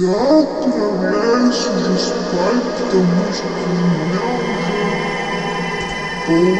Através do espaço da música, não é? Ou